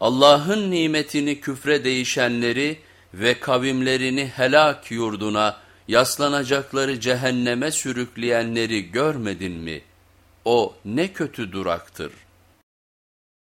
Allah'ın nimetini küfre değişenleri ve kavimlerini helak yurduna yaslanacakları cehenneme sürükleyenleri görmedin mi? O ne kötü duraktır.''